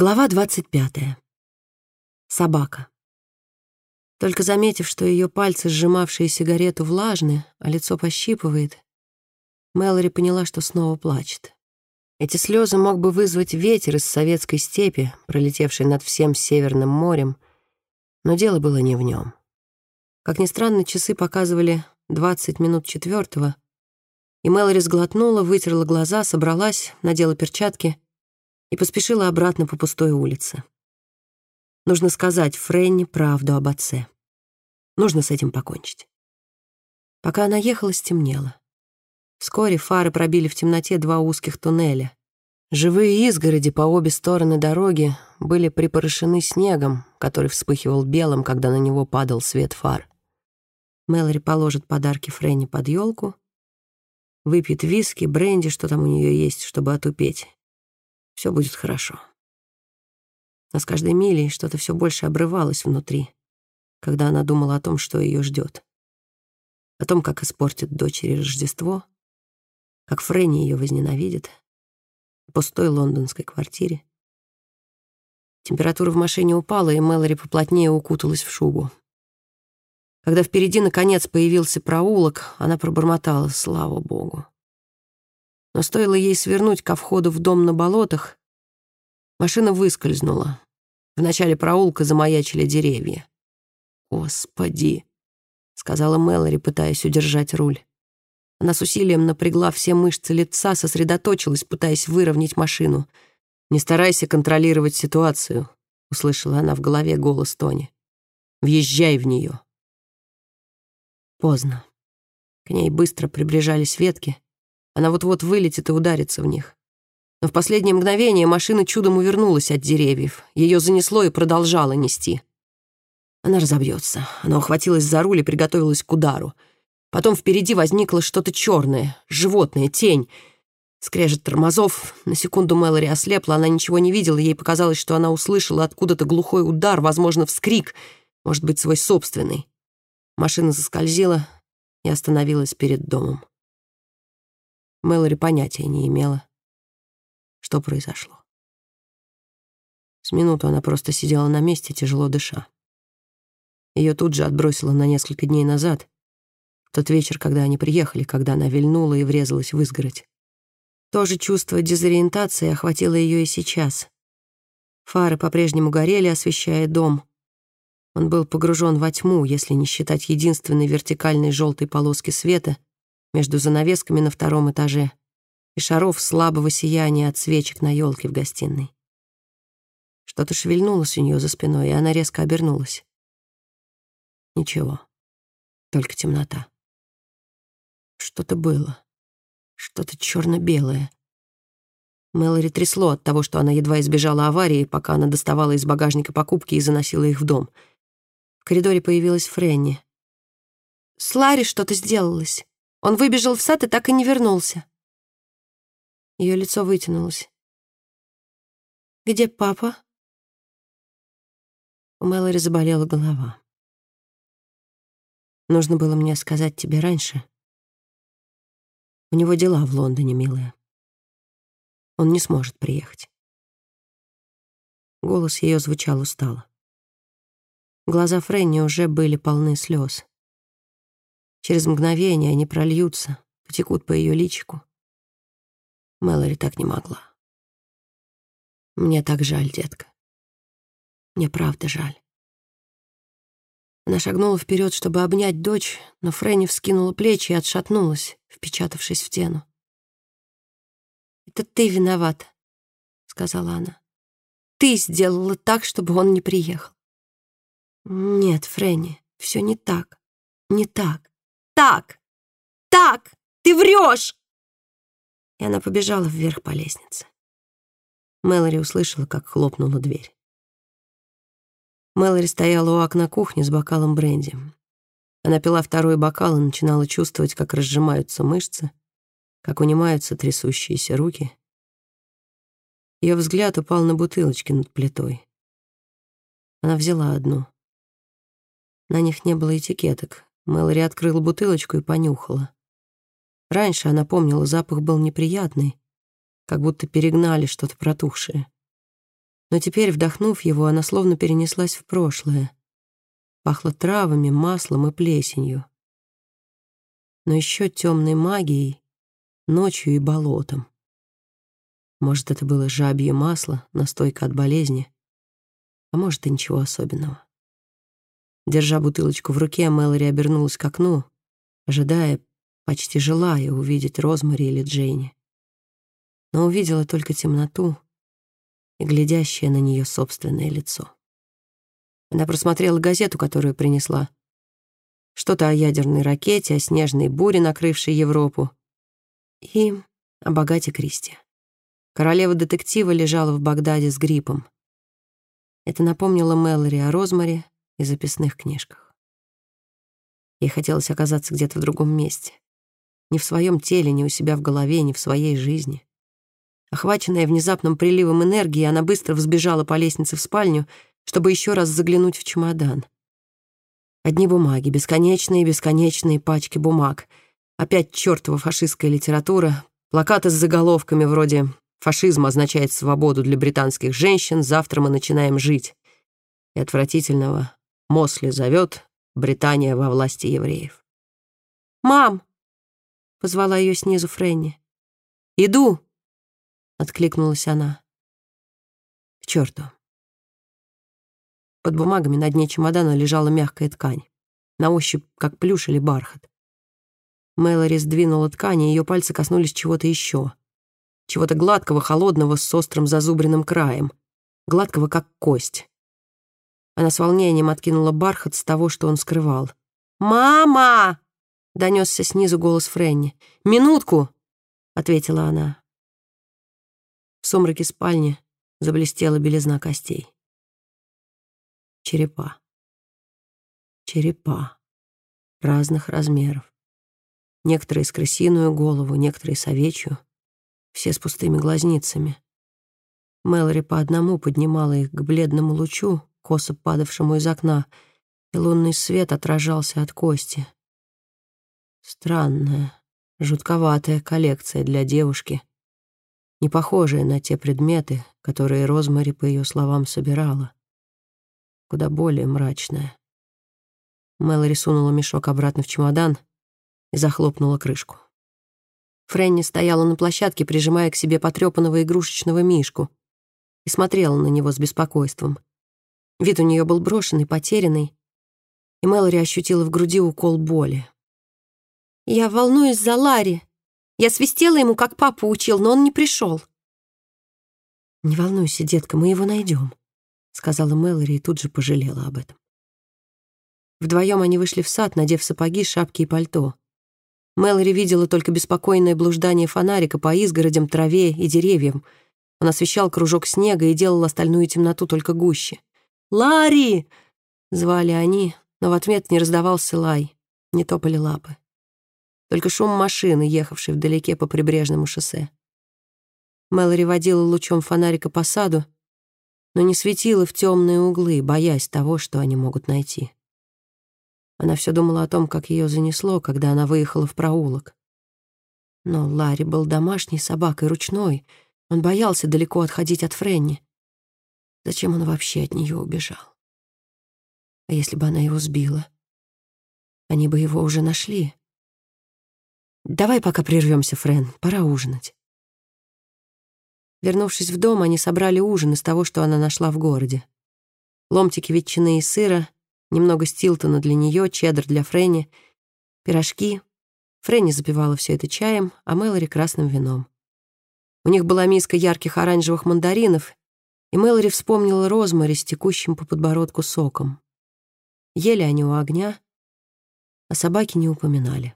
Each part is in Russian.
Глава 25. Собака. Только заметив, что ее пальцы, сжимавшие сигарету, влажны, а лицо пощипывает, Мэлори поняла, что снова плачет. Эти слезы мог бы вызвать ветер из советской степи, пролетевший над всем Северным морем, но дело было не в нем. Как ни странно, часы показывали 20 минут четвертого, и Мэлори сглотнула, вытерла глаза, собралась, надела перчатки — и поспешила обратно по пустой улице. Нужно сказать Фрэнни правду об отце. Нужно с этим покончить. Пока она ехала, стемнело. Вскоре фары пробили в темноте два узких туннеля. Живые изгороди по обе стороны дороги были припорошены снегом, который вспыхивал белым, когда на него падал свет фар. Мэлори положит подарки Фрэнни под елку, выпьет виски, бренди, что там у нее есть, чтобы отупеть, все будет хорошо. Но с каждой милей что-то все больше обрывалось внутри, когда она думала о том, что ее ждет. О том, как испортит дочери Рождество, как Фрэнни ее возненавидит, в пустой лондонской квартире. Температура в машине упала, и Мэлори поплотнее укуталась в шубу. Когда впереди, наконец, появился проулок, она пробормотала «Слава Богу». Но стоило ей свернуть ко входу в дом на болотах, машина выскользнула. В начале проулка замаячили деревья. «Господи!» — сказала Мэлори, пытаясь удержать руль. Она с усилием напрягла все мышцы лица, сосредоточилась, пытаясь выровнять машину. «Не старайся контролировать ситуацию», — услышала она в голове голос Тони. «Въезжай в нее». Поздно. К ней быстро приближались ветки, она вот-вот вылетит и ударится в них. Но в последнее мгновение машина чудом увернулась от деревьев. Ее занесло и продолжало нести. Она разобьется. Она ухватилась за руль и приготовилась к удару. Потом впереди возникло что-то черное, животное, тень. Скрежет тормозов. На секунду Мэлори ослепла, она ничего не видела. Ей показалось, что она услышала откуда-то глухой удар, возможно, вскрик, может быть, свой собственный. Машина заскользила и остановилась перед домом. Мэлори понятия не имела, что произошло. С минуту она просто сидела на месте, тяжело дыша. Ее тут же отбросило на несколько дней назад, в тот вечер, когда они приехали, когда она вильнула и врезалась в изгородь. То же чувство дезориентации охватило ее и сейчас. Фары по-прежнему горели, освещая дом. Он был погружен во тьму, если не считать единственной вертикальной желтой полоски света, между занавесками на втором этаже и шаров слабого сияния от свечек на елке в гостиной. Что-то шевельнулось у нее за спиной, и она резко обернулась. Ничего, только темнота. Что-то было, что-то черно-белое. Мэлори трясло от того, что она едва избежала аварии, пока она доставала из багажника покупки и заносила их в дом. В коридоре появилась Фрэнни. «С Ларри что-то сделалось. Он выбежал в сад и так и не вернулся. Ее лицо вытянулось. «Где папа?» У Мэлори заболела голова. «Нужно было мне сказать тебе раньше. У него дела в Лондоне, милая. Он не сможет приехать». Голос ее звучал устало. Глаза Фрэнни уже были полны слез. Через мгновение они прольются, потекут по ее личику. Мэлори так не могла. Мне так жаль, детка. Мне правда жаль. Она шагнула вперед, чтобы обнять дочь, но Фрэнни вскинула плечи и отшатнулась, впечатавшись в стену. «Это ты виновата», — сказала она. «Ты сделала так, чтобы он не приехал». «Нет, Фрэнни, все не так. Не так так! Так! Ты врешь!» И она побежала вверх по лестнице. Мэлори услышала, как хлопнула дверь. Мэлори стояла у окна кухни с бокалом бренди. Она пила второй бокал и начинала чувствовать, как разжимаются мышцы, как унимаются трясущиеся руки. Ее взгляд упал на бутылочки над плитой. Она взяла одну. На них не было этикеток, Мэлори открыла бутылочку и понюхала. Раньше она помнила, запах был неприятный, как будто перегнали что-то протухшее. Но теперь, вдохнув его, она словно перенеслась в прошлое. Пахло травами, маслом и плесенью. Но еще темной магией, ночью и болотом. Может, это было жабье масло, настойка от болезни, а может, и ничего особенного. Держа бутылочку в руке, Мэлори обернулась к окну, ожидая, почти желая увидеть Розмари или Джейни. Но увидела только темноту и глядящее на нее собственное лицо. Она просмотрела газету, которую принесла. Что-то о ядерной ракете, о снежной буре, накрывшей Европу, и о богате Кристи. Королева детектива лежала в Багдаде с гриппом. Это напомнило Мэлори о Розмаре и записных книжках. Ей хотелось оказаться где-то в другом месте. Не в своем теле, не у себя в голове, не в своей жизни. Охваченная внезапным приливом энергии, она быстро взбежала по лестнице в спальню, чтобы еще раз заглянуть в чемодан. Одни бумаги, бесконечные бесконечные пачки бумаг. Опять чертова фашистская литература, плакаты с заголовками вроде Фашизм означает свободу для британских женщин, завтра мы начинаем жить. И отвратительного Мосли зовет Британия во власти евреев. «Мам!» — позвала ее снизу Фрэнни. «Иду!» — откликнулась она. «К черту!» Под бумагами на дне чемодана лежала мягкая ткань, на ощупь как плюш или бархат. Мэлори сдвинула ткань, и ее пальцы коснулись чего-то еще — чего-то гладкого, холодного, с острым зазубренным краем, гладкого, как кость. Она с волнением откинула бархат с того, что он скрывал. «Мама!» — донесся снизу голос Френни. «Минутку!» — ответила она. В сумраке спальни заблестела белизна костей. Черепа. Черепа. Разных размеров. Некоторые с крысиную голову, некоторые с овечью все с пустыми глазницами. Мэлори по одному поднимала их к бледному лучу, косо падавшему из окна, и лунный свет отражался от кости. Странная, жутковатая коллекция для девушки, не похожая на те предметы, которые Розмари, по ее словам, собирала. Куда более мрачная. Мэлори сунула мешок обратно в чемодан и захлопнула крышку. Фрэнни стояла на площадке, прижимая к себе потрепанного игрушечного мишку, и смотрела на него с беспокойством. Вид у нее был брошенный, потерянный, и Мэлори ощутила в груди укол боли. «Я волнуюсь за Ларри. Я свистела ему, как папа учил, но он не пришел». «Не волнуйся, детка, мы его найдем», — сказала Мэлори и тут же пожалела об этом. Вдвоем они вышли в сад, надев сапоги, шапки и пальто. Мэлори видела только беспокойное блуждание фонарика по изгородям, траве и деревьям. Он освещал кружок снега и делал остальную темноту только гуще. «Ларри!» — звали они, но в ответ не раздавался лай, не топали лапы. Только шум машины, ехавшей вдалеке по прибрежному шоссе. Мэлори водила лучом фонарика по саду, но не светила в темные углы, боясь того, что они могут найти. Она все думала о том, как ее занесло, когда она выехала в проулок. Но Ларри был домашней собакой, ручной. Он боялся далеко отходить от Френни. Зачем он вообще от нее убежал? А если бы она его сбила? Они бы его уже нашли. «Давай пока прервемся, Френ, пора ужинать». Вернувшись в дом, они собрали ужин из того, что она нашла в городе. Ломтики ветчины и сыра, немного стилтона для нее, чеддер для Фрэнни, пирожки. Фрэнни запивала все это чаем, а Мэлори — красным вином. У них была миска ярких оранжевых мандаринов, и Мэлори вспомнила Розмари с текущим по подбородку соком. Ели они у огня, а собаки не упоминали.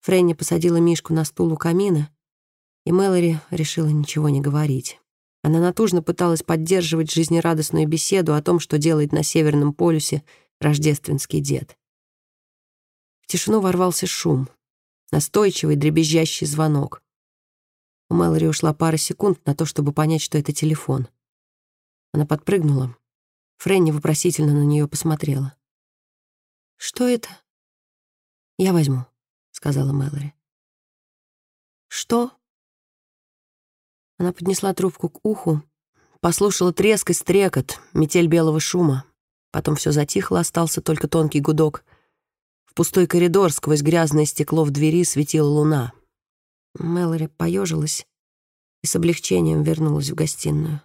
Фрэнни посадила Мишку на стул у камина, и Мэлори решила ничего не говорить. Она натужно пыталась поддерживать жизнерадостную беседу о том, что делает на Северном полюсе рождественский дед. В тишину ворвался шум, настойчивый дребезжащий звонок. У Мэлори ушла пара секунд на то, чтобы понять, что это телефон. Она подпрыгнула. Фрэнни вопросительно на нее посмотрела. «Что это?» «Я возьму», — сказала Мэлори. «Что?» Она поднесла трубку к уху, послушала треск и стрекот, метель белого шума. Потом все затихло, остался только тонкий гудок. В пустой коридор сквозь грязное стекло в двери светила луна. Мэлори поежилась и с облегчением вернулась в гостиную.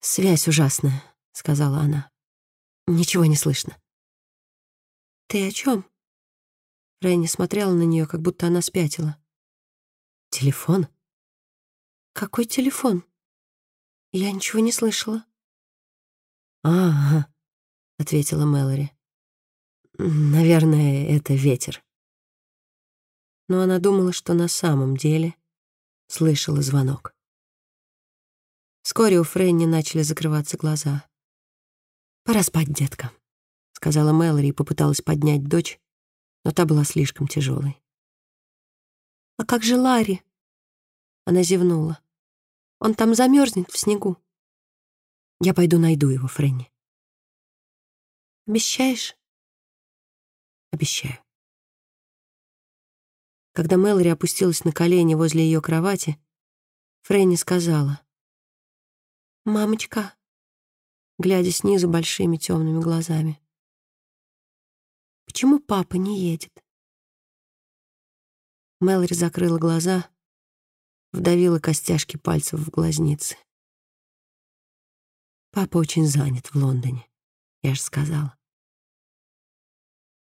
«Связь ужасная», — сказала она. «Ничего не слышно». «Ты о чем?» Рейни смотрела на нее, как будто она спятила. «Телефон?» «Какой телефон?» «Я ничего не слышала». «Ага», — ответила Мэлори. «Наверное, это ветер». Но она думала, что на самом деле слышала звонок. Вскоре у Фрэнни начали закрываться глаза. «Пора спать, детка», — сказала Мэлори и попыталась поднять дочь, но та была слишком тяжелой. «А как же Ларри?» Она зевнула. «Он там замерзнет в снегу». Я пойду найду его, Фрэнни. Обещаешь? Обещаю. Когда Мэлори опустилась на колени возле ее кровати, Фрэнни сказала. «Мамочка», глядя снизу большими темными глазами. «Почему папа не едет?» Мэлори закрыла глаза, вдавила костяшки пальцев в глазницы. Папа очень занят в Лондоне, я же сказала.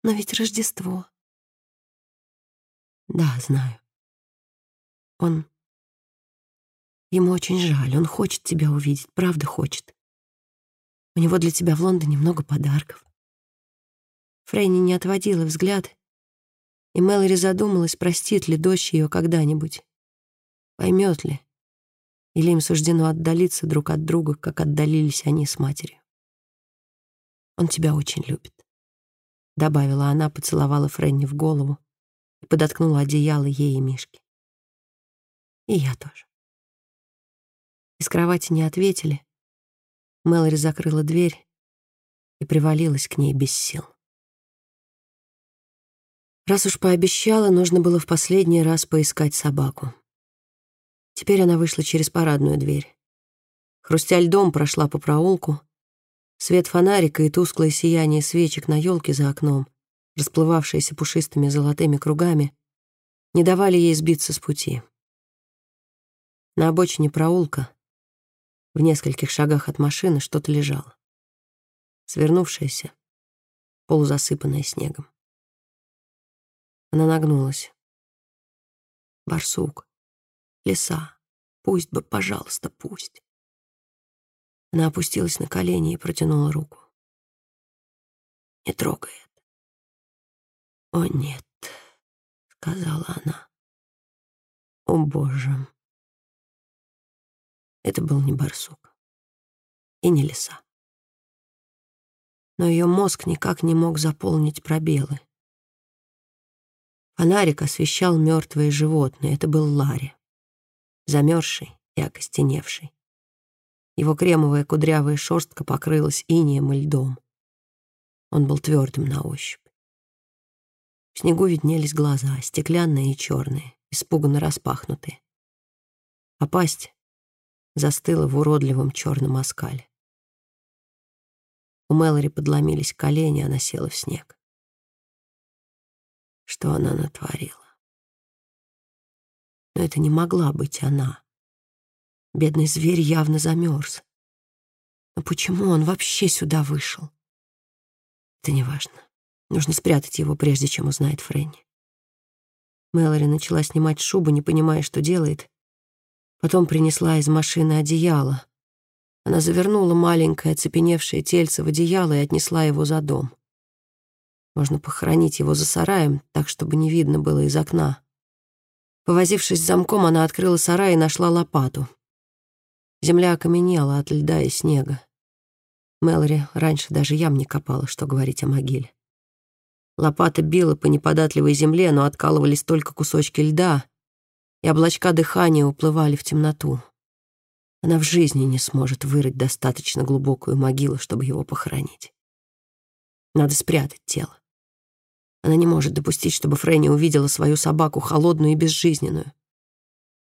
Но ведь Рождество. Да, знаю. Он... Ему очень жаль, он хочет тебя увидеть, правда хочет. У него для тебя в Лондоне много подарков. Фрейни не отводила взгляд, и Мэлори задумалась, простит ли дочь ее когда-нибудь. Поймет ли, или им суждено отдалиться друг от друга, как отдалились они с матерью. «Он тебя очень любит», — добавила она, поцеловала Фрэнни в голову и подоткнула одеяло ей и Мишке. «И я тоже». Из кровати не ответили. Мэлори закрыла дверь и привалилась к ней без сил. Раз уж пообещала, нужно было в последний раз поискать собаку. Теперь она вышла через парадную дверь. Хрустя льдом прошла по проулку. Свет фонарика и тусклое сияние свечек на елке за окном, расплывавшиеся пушистыми золотыми кругами, не давали ей сбиться с пути. На обочине проулка, в нескольких шагах от машины, что-то лежало. Свернувшееся, полузасыпанное снегом. Она нагнулась. Барсук. Лиса. Пусть бы, пожалуйста, пусть. Она опустилась на колени и протянула руку. Не трогай. О, нет, сказала она. О, Боже. Это был не барсук и не лиса. Но ее мозг никак не мог заполнить пробелы. Фонарик освещал мертвые животные. Это был Ларри замерзший и окостеневший. Его кремовая кудрявая шерстка покрылась инеем и льдом. Он был твердым на ощупь. Снегу виднелись глаза, стеклянные и черные, испуганно распахнутые. А пасть застыла в уродливом черном оскале. У Мэлори подломились колени, она села в снег. Что она натворила? Но это не могла быть она. Бедный зверь явно замерз. Но почему он вообще сюда вышел? Это неважно. Нужно спрятать его, прежде чем узнает Фрэнни. Мэлори начала снимать шубу, не понимая, что делает. Потом принесла из машины одеяло. Она завернула маленькое оцепеневшее тельце в одеяло и отнесла его за дом. Можно похоронить его за сараем, так, чтобы не видно было из окна. Повозившись с замком, она открыла сарай и нашла лопату. Земля окаменела от льда и снега. Мэлори раньше даже ям не копала, что говорить о могиле. Лопата била по неподатливой земле, но откалывались только кусочки льда, и облачка дыхания уплывали в темноту. Она в жизни не сможет вырыть достаточно глубокую могилу, чтобы его похоронить. Надо спрятать тело. Она не может допустить, чтобы Фрэнни увидела свою собаку, холодную и безжизненную.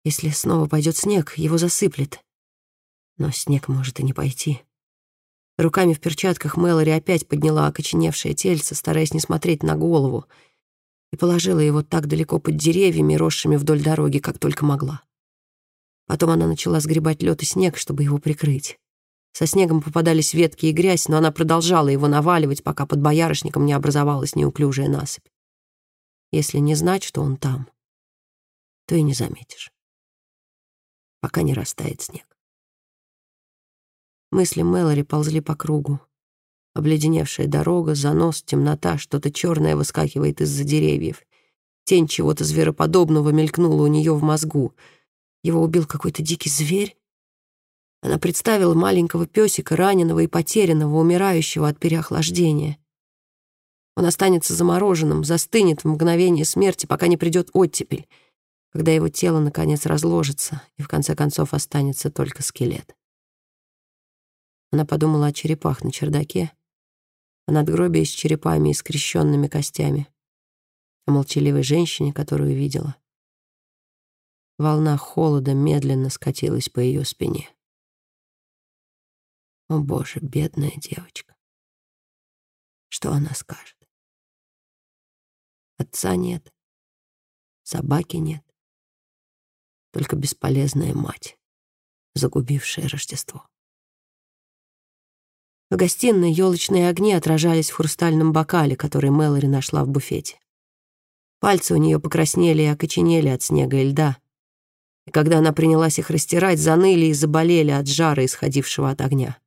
Если снова пойдет снег, его засыплет. Но снег может и не пойти. Руками в перчатках Мэлори опять подняла окоченевшее тельце, стараясь не смотреть на голову, и положила его так далеко под деревьями, росшими вдоль дороги, как только могла. Потом она начала сгребать лед и снег, чтобы его прикрыть. Со снегом попадались ветки и грязь, но она продолжала его наваливать, пока под боярышником не образовалась неуклюжая насыпь. Если не знать, что он там, то и не заметишь, пока не растает снег. Мысли Мэлори ползли по кругу. Обледеневшая дорога, занос, темнота, что-то черное выскакивает из-за деревьев. Тень чего-то звероподобного мелькнула у нее в мозгу. Его убил какой-то дикий зверь. Она представила маленького песика, раненого и потерянного, умирающего от переохлаждения. Он останется замороженным, застынет в мгновение смерти, пока не придет оттепель, когда его тело, наконец, разложится, и в конце концов останется только скелет. Она подумала о черепах на чердаке, о надгробии с черепами и скрещенными костями, о молчаливой женщине, которую видела. Волна холода медленно скатилась по ее спине. О, Боже, бедная девочка. Что она скажет? Отца нет, собаки нет, только бесполезная мать, загубившая Рождество. В гостиной елочные огни отражались в хрустальном бокале, который Мэлори нашла в буфете. Пальцы у нее покраснели и окоченели от снега и льда. И когда она принялась их растирать, заныли и заболели от жара, исходившего от огня.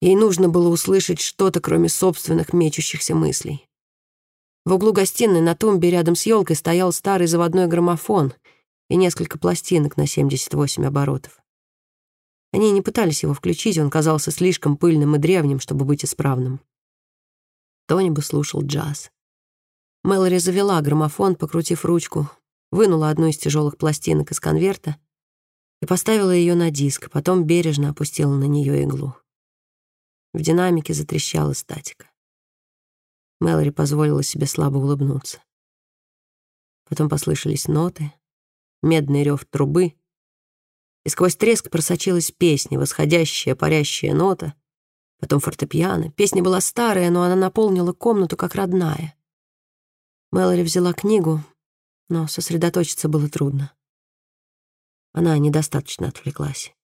Ей нужно было услышать что-то, кроме собственных мечущихся мыслей. В углу гостиной на тумбе рядом с елкой стоял старый заводной граммофон и несколько пластинок на 78 оборотов. Они не пытались его включить, он казался слишком пыльным и древним, чтобы быть исправным. Тони бы слушал джаз. Мэлори завела граммофон, покрутив ручку, вынула одну из тяжелых пластинок из конверта и поставила ее на диск, потом бережно опустила на нее иглу. В динамике затрещала статика. Мэлори позволила себе слабо улыбнуться. Потом послышались ноты, медный рев трубы, и сквозь треск просочилась песня, восходящая, парящая нота, потом фортепиано. Песня была старая, но она наполнила комнату как родная. Мэлори взяла книгу, но сосредоточиться было трудно. Она недостаточно отвлеклась.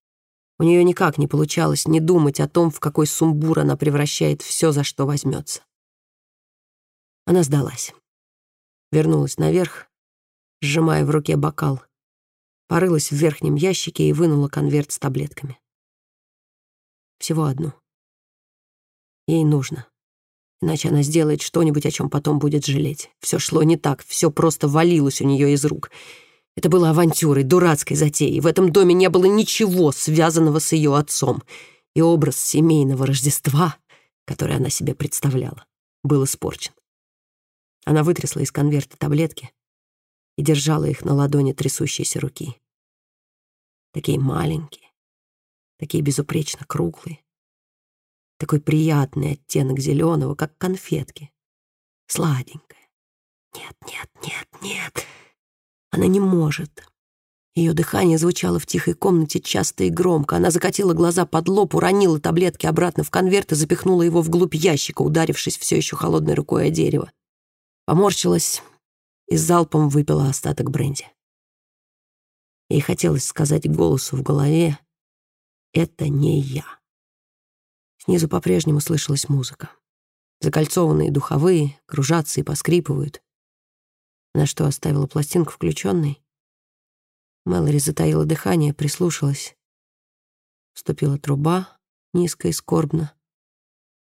У нее никак не получалось не думать о том, в какой сумбур она превращает все, за что возьмется. Она сдалась. Вернулась наверх, сжимая в руке бокал порылась в верхнем ящике и вынула конверт с таблетками. Всего одну. Ей нужно. Иначе она сделает что-нибудь, о чем потом будет жалеть. Все шло не так, все просто валилось у нее из рук. Это было авантюрой, дурацкой затеей. В этом доме не было ничего, связанного с ее отцом. И образ семейного Рождества, который она себе представляла, был испорчен. Она вытрясла из конверта таблетки, и держала их на ладони трясущейся руки. Такие маленькие, такие безупречно круглые, такой приятный оттенок зеленого, как конфетки, сладенькая. Нет, нет, нет, нет, она не может. Ее дыхание звучало в тихой комнате часто и громко. Она закатила глаза под лоб, уронила таблетки обратно в конверт и запихнула его вглубь ящика, ударившись все еще холодной рукой о дерево. Поморщилась и залпом выпила остаток бренди. Ей хотелось сказать голосу в голове «Это не я». Снизу по-прежнему слышалась музыка. Закольцованные духовые кружатся и поскрипывают. На что оставила пластинку включенной. Мэлори затаила дыхание, прислушалась. Вступила труба, низко и скорбно.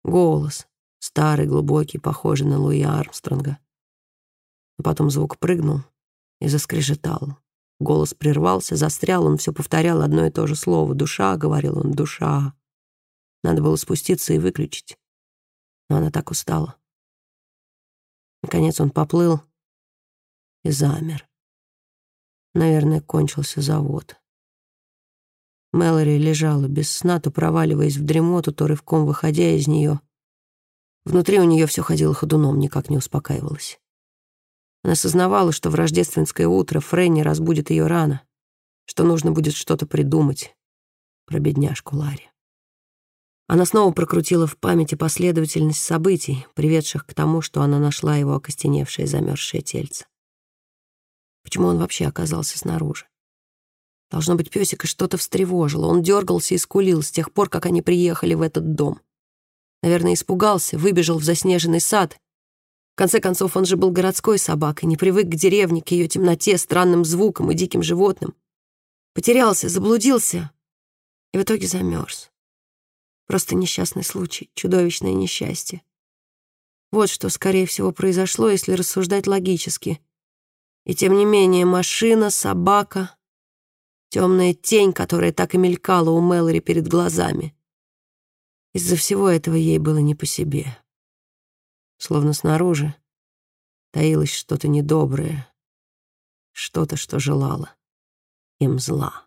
Голос, старый, глубокий, похожий на Луи Армстронга. Потом звук прыгнул и заскрежетал. Голос прервался, застрял, он все повторял одно и то же слово. «Душа», — говорил он, — «душа». Надо было спуститься и выключить. Но она так устала. Наконец он поплыл и замер. Наверное, кончился завод. Мэлори лежала без сна, то проваливаясь в дремоту, то рывком выходя из нее. Внутри у нее все ходило ходуном, никак не успокаивалось. Она осознавала, что в рождественское утро Фрэнни разбудит ее рано, что нужно будет что-то придумать. про бедняжку Ларри. Она снова прокрутила в памяти последовательность событий, приведших к тому, что она нашла его окостеневшее замерзшее тельце. Почему он вообще оказался снаружи? Должно быть, песика что-то встревожило. Он дергался и скулил с тех пор, как они приехали в этот дом. Наверное, испугался, выбежал в заснеженный сад. В конце концов, он же был городской собакой, не привык к деревне, к ее темноте, странным звукам и диким животным. Потерялся, заблудился и в итоге замерз. Просто несчастный случай, чудовищное несчастье. Вот что, скорее всего, произошло, если рассуждать логически. И тем не менее, машина, собака, темная тень, которая так и мелькала у Мэлори перед глазами. Из-за всего этого ей было не по себе. Словно снаружи таилось что-то недоброе, что-то, что желало им зла.